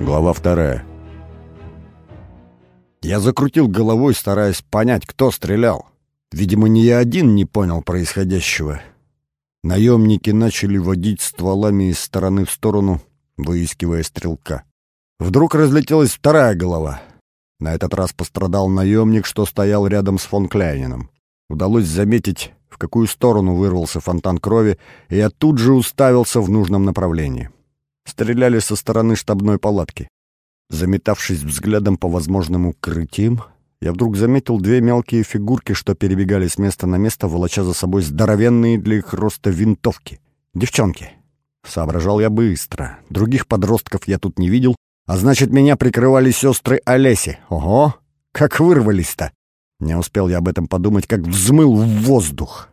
Глава вторая. Я закрутил головой, стараясь понять, кто стрелял. Видимо, не я один не понял происходящего. Наемники начали водить стволами из стороны в сторону, выискивая стрелка. Вдруг разлетелась вторая голова. На этот раз пострадал наемник, что стоял рядом с фон Кляйнином. Удалось заметить, в какую сторону вырвался фонтан крови, и я тут же уставился в нужном направлении. Стреляли со стороны штабной палатки. Заметавшись взглядом по возможным укрытиям, я вдруг заметил две мелкие фигурки, что перебегали с места на место, волоча за собой здоровенные для их роста винтовки. Девчонки. Соображал я быстро. Других подростков я тут не видел, а значит, меня прикрывали сестры Олеси. Ого, как вырвались-то! Не успел я об этом подумать, как взмыл в воздух.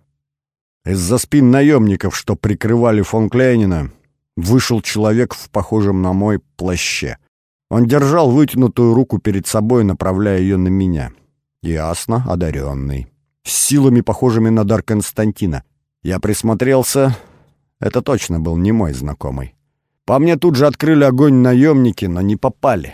Из-за спин наемников, что прикрывали фон Клейнина, вышел человек в похожем на мой плаще. Он держал вытянутую руку перед собой, направляя ее на меня. Ясно, одаренный. С силами, похожими на дар Константина. Я присмотрелся. Это точно был не мой знакомый. По мне тут же открыли огонь наемники, но не попали.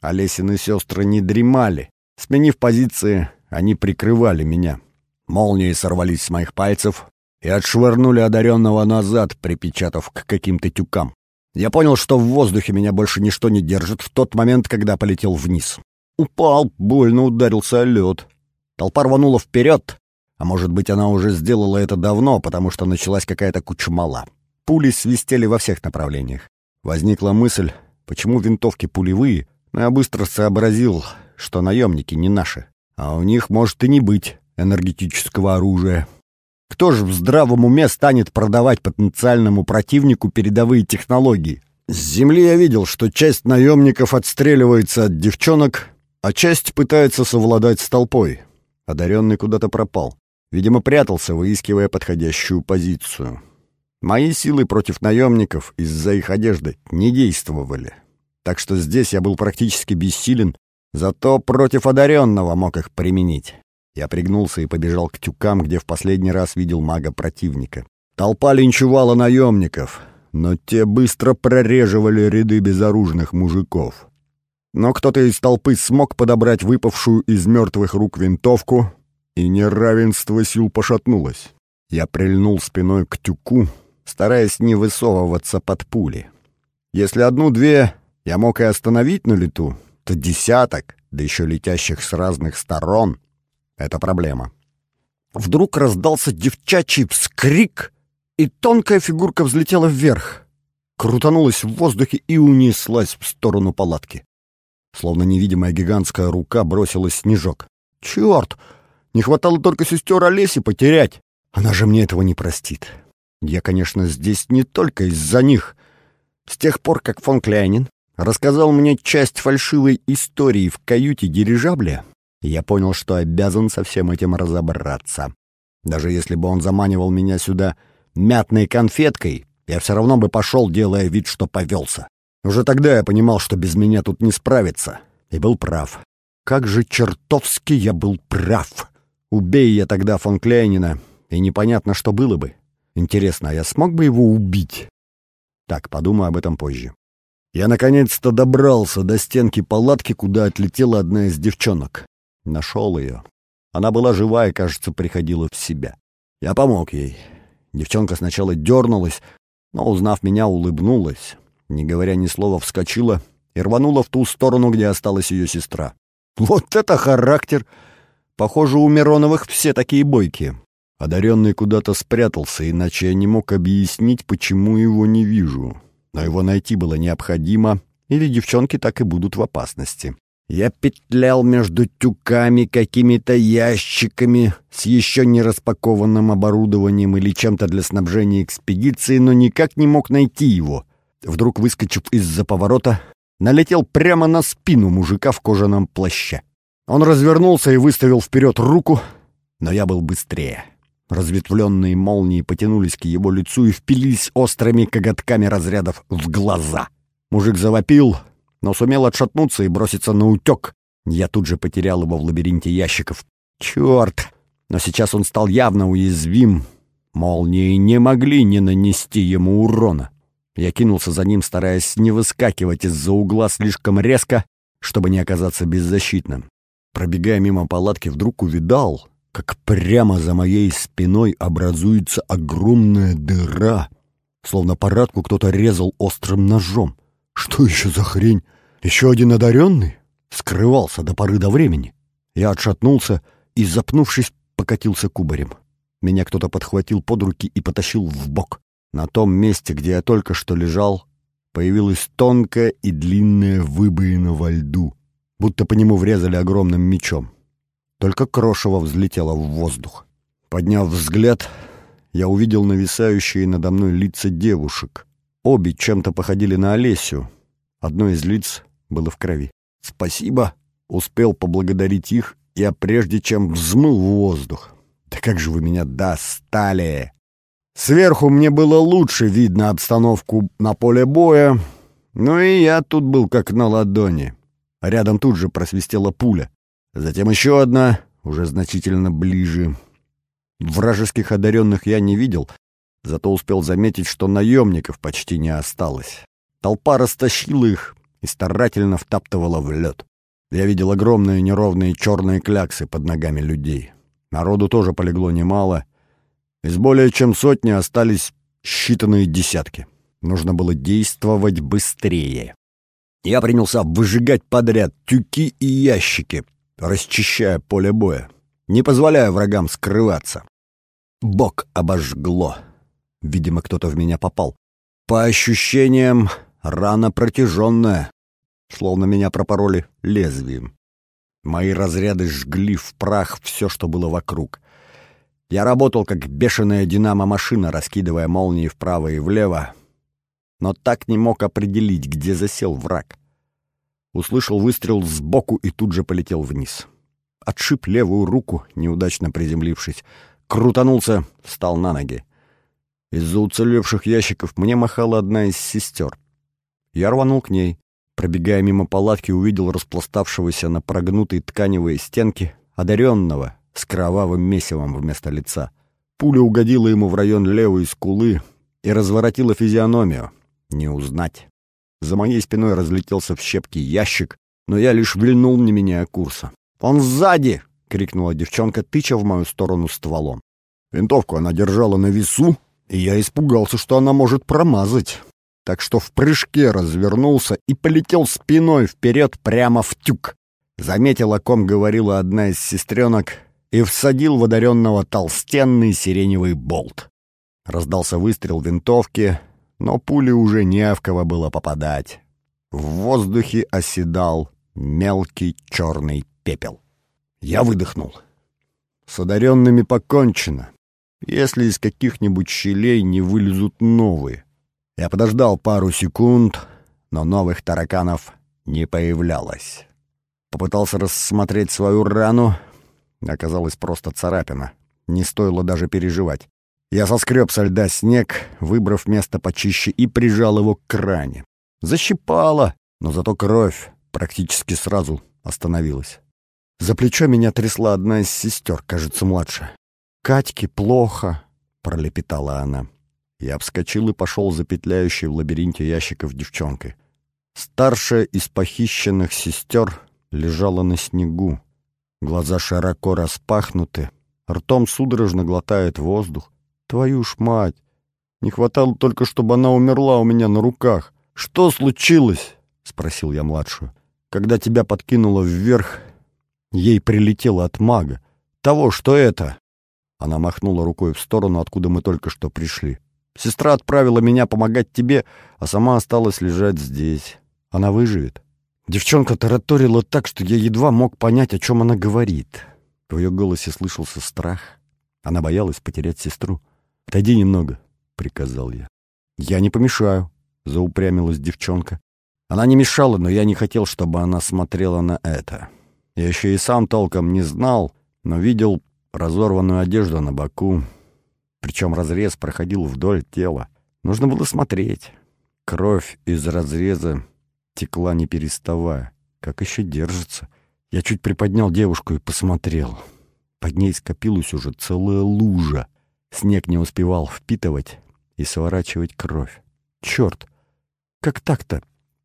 Олесины сестры не дремали. Сменив позиции, они прикрывали меня. Молнии сорвались с моих пальцев и отшвырнули одаренного назад, припечатав к каким-то тюкам. Я понял, что в воздухе меня больше ничто не держит в тот момент, когда полетел вниз. Упал, больно ударился о лед. Толпа рванула вперед, а может быть, она уже сделала это давно, потому что началась какая-то кучмала. Пули свистели во всех направлениях. Возникла мысль, почему винтовки пулевые, но я быстро сообразил, что наемники не наши, а у них может и не быть энергетического оружия. Кто же в здравом уме станет продавать потенциальному противнику передовые технологии? С земли я видел, что часть наемников отстреливается от девчонок, а часть пытается совладать с толпой. Одаренный куда-то пропал. Видимо, прятался, выискивая подходящую позицию. Мои силы против наемников из-за их одежды не действовали. Так что здесь я был практически бессилен, зато против одаренного мог их применить. Я пригнулся и побежал к тюкам, где в последний раз видел мага противника. Толпа линчевала наемников, но те быстро прореживали ряды безоружных мужиков. Но кто-то из толпы смог подобрать выпавшую из мертвых рук винтовку, и неравенство сил пошатнулось. Я прильнул спиной к тюку, стараясь не высовываться под пули. Если одну-две я мог и остановить на лету, то десяток, да еще летящих с разных сторон — это проблема. Вдруг раздался девчачий вскрик, и тонкая фигурка взлетела вверх, крутанулась в воздухе и унеслась в сторону палатки. Словно невидимая гигантская рука бросилась снежок. «Черт! Не хватало только сестер Олеси потерять! Она же мне этого не простит. Я, конечно, здесь не только из-за них. С тех пор, как фон Кляйнин рассказал мне часть фальшивой истории в каюте дирижабля, я понял, что обязан со всем этим разобраться. Даже если бы он заманивал меня сюда мятной конфеткой, я все равно бы пошел, делая вид, что повелся. Уже тогда я понимал, что без меня тут не справиться. И был прав. Как же чертовски я был прав. Убей я тогда фон Кляйнина, и непонятно, что было бы. Интересно, а я смог бы его убить? Так, подумаю об этом позже. Я наконец-то добрался до стенки палатки, куда отлетела одна из девчонок. Нашел ее. Она была жива и, кажется, приходила в себя. Я помог ей. Девчонка сначала дернулась, но, узнав меня, улыбнулась. Не говоря ни слова, вскочила и рванула в ту сторону, где осталась ее сестра. Вот это характер! Похоже, у Мироновых все такие бойкие. Одаренный куда-то спрятался, иначе я не мог объяснить, почему его не вижу. Но его найти было необходимо, или девчонки так и будут в опасности. Я петлял между тюками, какими-то ящиками с еще не распакованным оборудованием или чем-то для снабжения экспедиции, но никак не мог найти его. Вдруг, выскочив из-за поворота, налетел прямо на спину мужика в кожаном плаще. Он развернулся и выставил вперед руку, но я был быстрее. Разветвленные молнии потянулись к его лицу и впились острыми коготками разрядов в глаза. Мужик завопил, но сумел отшатнуться и броситься на утек. Я тут же потерял его в лабиринте ящиков. Черт! Но сейчас он стал явно уязвим. Молнии не могли не нанести ему урона. Я кинулся за ним, стараясь не выскакивать из-за угла слишком резко, чтобы не оказаться беззащитным. Пробегая мимо палатки, вдруг увидал, как прямо за моей спиной образуется огромная дыра, словно парадку кто-то резал острым ножом. Что еще за хрень? Еще один одаренный? Скрывался до поры до времени. Я отшатнулся и, запнувшись, покатился кубарем. Меня кто-то подхватил под руки и потащил в бок. На том месте, где я только что лежал, появилась тонкая и длинная выбоина во льду, будто по нему врезали огромным мечом. Только крошево взлетело в воздух. Подняв взгляд, я увидел нависающие надо мной лица девушек. Обе чем-то походили на Олесю. Одно из лиц было в крови. «Спасибо!» — успел поблагодарить их я прежде чем взмыл в воздух. «Да как же вы меня достали!» Сверху мне было лучше видно обстановку на поле боя, но и я тут был как на ладони. Рядом тут же просвистела пуля. Затем еще одна, уже значительно ближе. Вражеских одаренных я не видел, зато успел заметить, что наемников почти не осталось. Толпа растащила их и старательно втаптывала в лед. Я видел огромные неровные черные кляксы под ногами людей. Народу тоже полегло немало, из более чем сотни остались считанные десятки. Нужно было действовать быстрее. Я принялся выжигать подряд тюки и ящики, расчищая поле боя, не позволяя врагам скрываться. Бок обожгло. Видимо, кто-то в меня попал. По ощущениям, рана протяженная, словно меня пропороли лезвием. Мои разряды жгли в прах все, что было вокруг. Я работал как бешеная динамо-машина, раскидывая молнии вправо и влево, но так не мог определить, где засел враг. Услышал выстрел сбоку и тут же полетел вниз. Отшиб левую руку, неудачно приземлившись. Крутанулся, встал на ноги. Из-за уцелевших ящиков мне махала одна из сестер. Я рванул к ней. Пробегая мимо палатки, увидел распластавшегося на прогнутой тканевой стенке одаренного, с кровавым месивом вместо лица. Пуля угодила ему в район левой скулы и разворотила физиономию. Не узнать. За моей спиной разлетелся в щепки ящик, но я лишь вильнул, не меняя курса. «Он сзади!» — крикнула девчонка, тыча в мою сторону стволом. Винтовку она держала на весу, я испугался, что она может промазать. Так что в прыжке развернулся и полетел спиной вперед прямо в тюк. Заметил, о ком говорила одна из сестренок, и всадил в одаренного толстенный сиреневый болт. Раздался выстрел винтовки, но пули уже не в кого было попадать. В воздухе оседал мелкий черный пепел. Я выдохнул. С одаренными покончено, если из каких-нибудь щелей не вылезут новые. Я подождал пару секунд, но новых тараканов не появлялось. Попытался рассмотреть свою рану, Оказалось просто царапина. Не стоило даже переживать. Я соскреб со льда снег, выбрав место почище, и прижал его к кране. Защипало, но зато кровь практически сразу остановилась. За плечо меня трясла одна из сестер, кажется, младшая. «Катьке плохо», — пролепетала она. Я вскочил и пошел за петляющей в лабиринте ящиков девчонкой. Старшая из похищенных сестер лежала на снегу. Глаза широко распахнуты, ртом судорожно глотает воздух. Твою ж мать! Не хватало только, чтобы она умерла у меня на руках. Что случилось? — спросил я младшую. Когда тебя подкинуло вверх, ей прилетело от мага. Того, что это? Она махнула рукой в сторону, откуда мы только что пришли. Сестра отправила меня помогать тебе, а сама осталась лежать здесь. Она выживет. Девчонка тараторила так, что я едва мог понять, о чем она говорит. В ее голосе слышался страх. Она боялась потерять сестру. «Отойди немного», — приказал я. «Я не помешаю», — заупрямилась девчонка. Она не мешала, но я не хотел, чтобы она смотрела на это. Я еще и сам толком не знал, но видел разорванную одежду на боку. Причем разрез проходил вдоль тела. Нужно было смотреть. Кровь из разреза текла не переставая. Как еще держится? Я чуть приподнял девушку и посмотрел. Под ней скопилась уже целая лужа. Снег не успевал впитывать и сворачивать кровь. Черт! Как так-то?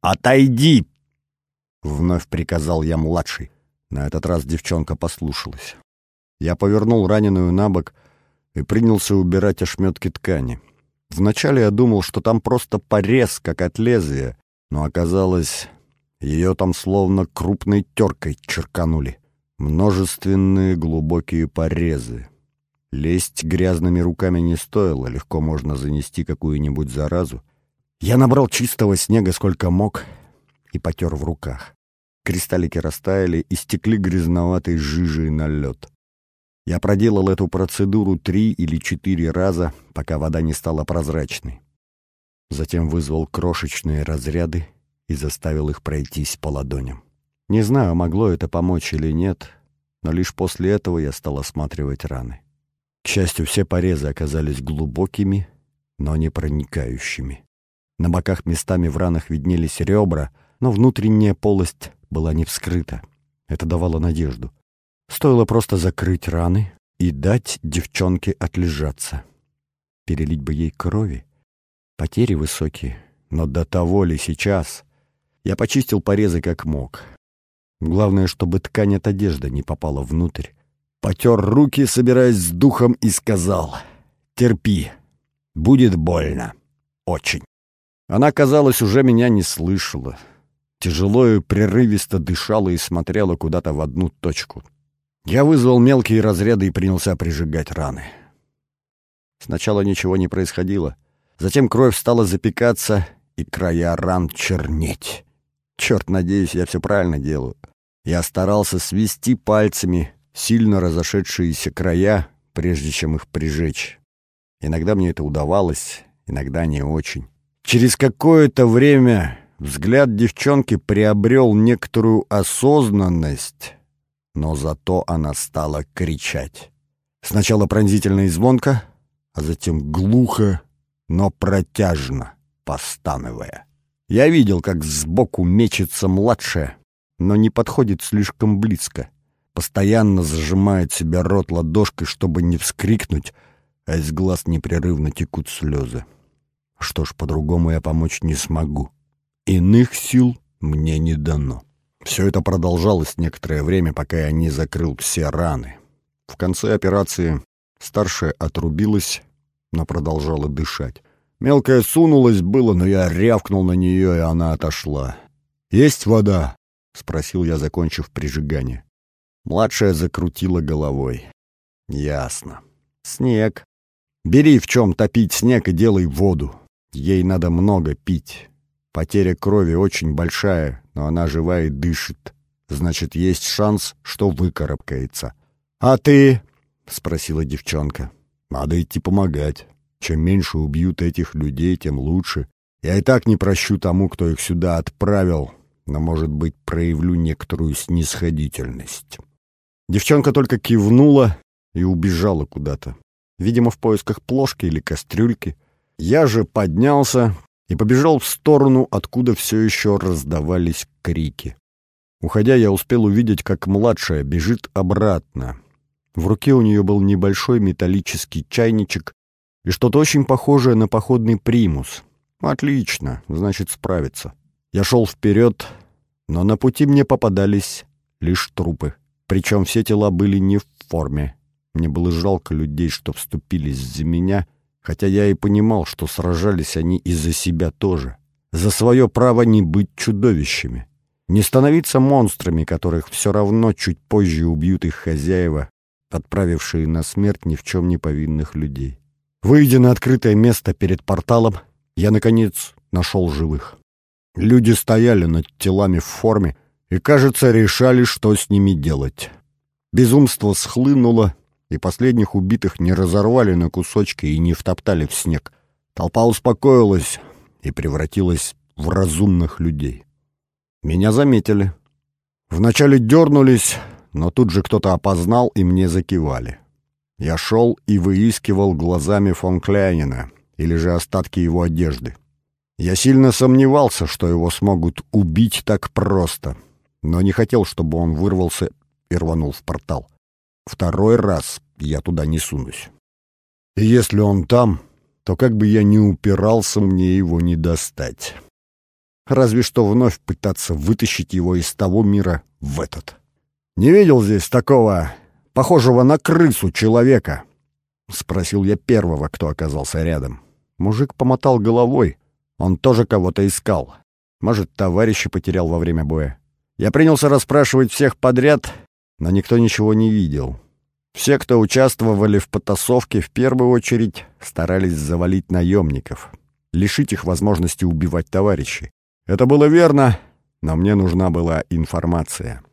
«Отойди!» — вновь приказал я младший. На этот раз девчонка послушалась. Я повернул раненую на бок и принялся убирать ошметки ткани. Вначале я думал, что там просто порез, как от лезвия, но оказалось, ее там словно крупной теркой черканули. Множественные глубокие порезы. Лезть грязными руками не стоило, легко можно занести какую-нибудь заразу. Я набрал чистого снега сколько мог и потер в руках. Кристаллики растаяли и стекли грязноватой жижей на лед. Я проделал эту процедуру три или четыре раза, пока вода не стала прозрачной. Затем вызвал крошечные разряды и заставил их пройтись по ладоням. Не знаю, могло это помочь или нет, но лишь после этого я стал осматривать раны. К счастью, все порезы оказались глубокими, но не проникающими. На боках местами в ранах виднелись ребра, но внутренняя полость была не вскрыта. Это давало надежду. Стоило просто закрыть раны и дать девчонке отлежаться. Перелить бы ей крови. Потери высокие, но до того ли сейчас? Я почистил порезы как мог. Главное, чтобы ткань от одежды не попала внутрь. Потер руки, собираясь с духом, и сказал «Терпи, будет больно. Очень». Она, казалось, уже меня не слышала. Тяжело и прерывисто дышала и смотрела куда-то в одну точку. Я вызвал мелкие разряды и принялся прижигать раны. Сначала ничего не происходило. Затем кровь стала запекаться, и края ран чернеть. Черт, надеюсь, я все правильно делаю. Я старался свести пальцами сильно разошедшиеся края, прежде чем их прижечь. Иногда мне это удавалось, иногда не очень. Через какое-то время взгляд девчонки приобрел некоторую осознанность, но зато она стала кричать. Сначала пронзительно и звонко, а затем глухо, но протяжно, постановая. Я видел, как сбоку мечется младшая, но не подходит слишком близко. Постоянно зажимает себя рот ладошкой, чтобы не вскрикнуть, а из глаз непрерывно текут слезы. Что ж, по-другому я помочь не смогу. Иных сил мне не дано. Все это продолжалось некоторое время, пока я не закрыл все раны. В конце операции старшая отрубилась, но продолжала дышать. Мелкая сунулась было, но я рявкнул на нее, и она отошла. «Есть вода?» — спросил я, закончив прижигание. Младшая закрутила головой. «Ясно. Снег. Бери в чем топить снег и делай воду. Ей надо много пить. Потеря крови очень большая, но она жива и дышит. Значит, есть шанс, что выкарабкается. «А ты?» — спросила девчонка. «Надо идти помогать. Чем меньше убьют этих людей, тем лучше. Я и так не прощу тому, кто их сюда отправил, но, может быть, проявлю некоторую снисходительность». Девчонка только кивнула и убежала куда-то. Видимо, в поисках плошки или кастрюльки. Я же поднялся, и побежал в сторону, откуда все еще раздавались крики. Уходя, я успел увидеть, как младшая бежит обратно. В руке у нее был небольшой металлический чайничек и что-то очень похожее на походный примус. Отлично, значит, справится. Я шел вперед, но на пути мне попадались лишь трупы. Причем все тела были не в форме. Мне было жалко людей, что вступились за меня хотя я и понимал, что сражались они и за себя тоже, за свое право не быть чудовищами, не становиться монстрами, которых все равно чуть позже убьют их хозяева, отправившие на смерть ни в чем не повинных людей. Выйдя на открытое место перед порталом, я, наконец, нашел живых. Люди стояли над телами в форме и, кажется, решали, что с ними делать. Безумство схлынуло, и последних убитых не разорвали на кусочки и не втоптали в снег. Толпа успокоилась и превратилась в разумных людей. Меня заметили. Вначале дернулись, но тут же кто-то опознал и мне закивали. Я шел и выискивал глазами фон Кляйнина или же остатки его одежды. Я сильно сомневался, что его смогут убить так просто, но не хотел, чтобы он вырвался и рванул в портал. Второй раз я туда не сунусь. И если он там, то как бы я ни упирался, мне его не достать. Разве что вновь пытаться вытащить его из того мира в этот. «Не видел здесь такого, похожего на крысу человека?» — спросил я первого, кто оказался рядом. Мужик помотал головой. Он тоже кого-то искал. Может, товарища потерял во время боя. Я принялся расспрашивать всех подряд, но никто ничего не видел. Все, кто участвовали в потасовке, в первую очередь старались завалить наемников, лишить их возможности убивать товарищей. Это было верно, но мне нужна была информация.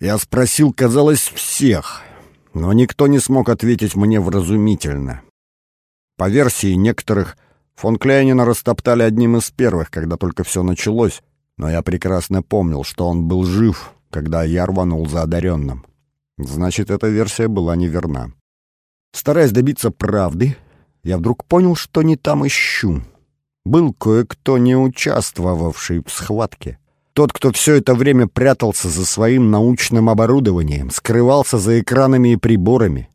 Я спросил, казалось, всех, но никто не смог ответить мне вразумительно. По версии некоторых, фон Кляйнина растоптали одним из первых, когда только все началось, но я прекрасно помнил, что он был жив, когда я рванул за одаренным. Значит, эта версия была неверна. Стараясь добиться правды, я вдруг понял, что не там ищу. Был кое-кто, не участвовавший в схватке. Тот, кто все это время прятался за своим научным оборудованием, скрывался за экранами и приборами.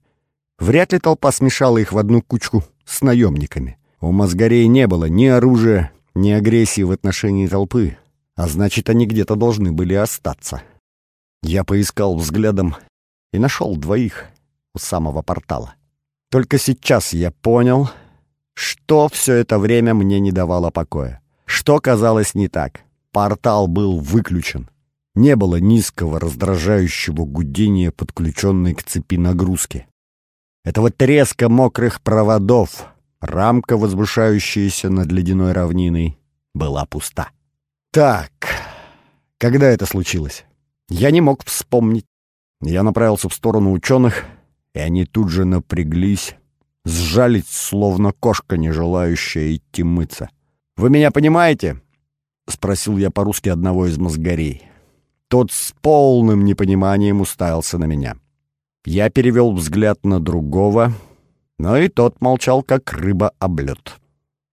Вряд ли толпа смешала их в одну кучку с наемниками. У мозгорей не было ни оружия, ни агрессии в отношении толпы, а значит, они где-то должны были остаться. Я поискал взглядом и нашел двоих у самого портала. Только сейчас я понял, что все это время мне не давало покоя. Что казалось не так. Портал был выключен. Не было низкого раздражающего гудения, подключенной к цепи нагрузки. Этого треска мокрых проводов, рамка, возвышающаяся над ледяной равниной, была пуста. Так, когда это случилось? Я не мог вспомнить. Я направился в сторону ученых, и они тут же напряглись, сжались, словно кошка, не желающая идти мыться. «Вы меня понимаете?» — спросил я по-русски одного из мозгарей. Тот с полным непониманием уставился на меня. Я перевел взгляд на другого, но и тот молчал, как рыба об лед.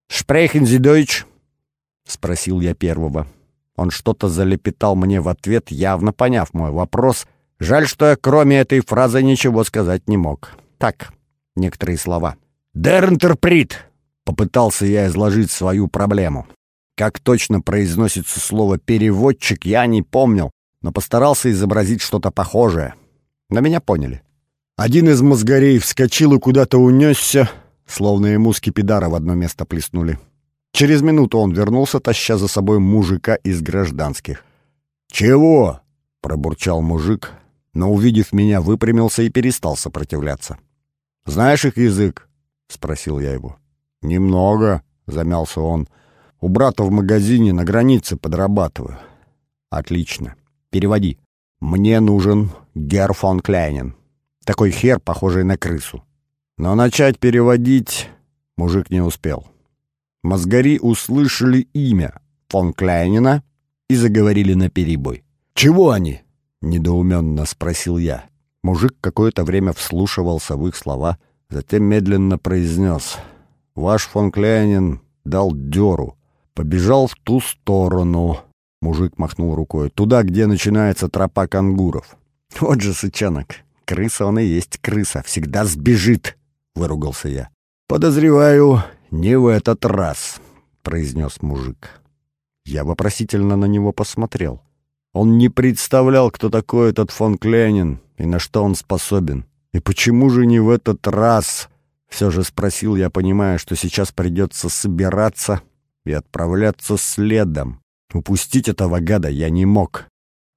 «Шпрейхен Sie Deutsch?» — спросил я первого. Он что-то залепетал мне в ответ, явно поняв мой вопрос. Жаль, что я кроме этой фразы ничего сказать не мог. Так, некоторые слова. «Der Interpret!» — попытался я изложить свою проблему. Как точно произносится слово «переводчик», я не помнил, но постарался изобразить что-то похожее. На меня поняли. Один из мозгорей вскочил и куда-то унесся, словно ему скипидара в одно место плеснули. Через минуту он вернулся, таща за собой мужика из гражданских. «Чего?» — пробурчал мужик, но, увидев меня, выпрямился и перестал сопротивляться. «Знаешь их язык?» — спросил я его. «Немного», — замялся он. «У брата в магазине на границе подрабатываю». «Отлично. Переводи. Мне нужен Гер фон Кляйнен. Такой хер, похожий на крысу». Но начать переводить мужик не успел. Мозгари услышали имя фон Кляйнина и заговорили наперебой. «Чего они?» — недоуменно спросил я. Мужик какое-то время вслушивался в их слова, затем медленно произнес. «Ваш фон Кляйнин дал дёру. Побежал в ту сторону». Мужик махнул рукой. «Туда, где начинается тропа кангуров». «Вот же сычонок. Крыса он и есть крыса. Всегда сбежит», — выругался я. «Подозреваю, «Не в этот раз», — произнес мужик. Я вопросительно на него посмотрел. Он не представлял, кто такой этот фон Кленин и на что он способен. И почему же не в этот раз? Все же спросил я, понимая, что сейчас придется собираться и отправляться следом. Упустить этого гада я не мог.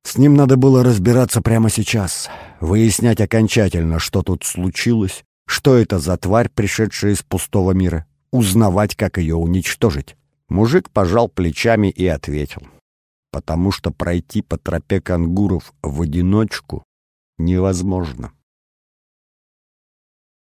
С ним надо было разбираться прямо сейчас, выяснять окончательно, что тут случилось, что это за тварь, пришедшая из пустого мира, узнавать, как ее уничтожить. Мужик пожал плечами и ответил. Потому что пройти по тропе кангуров в одиночку невозможно.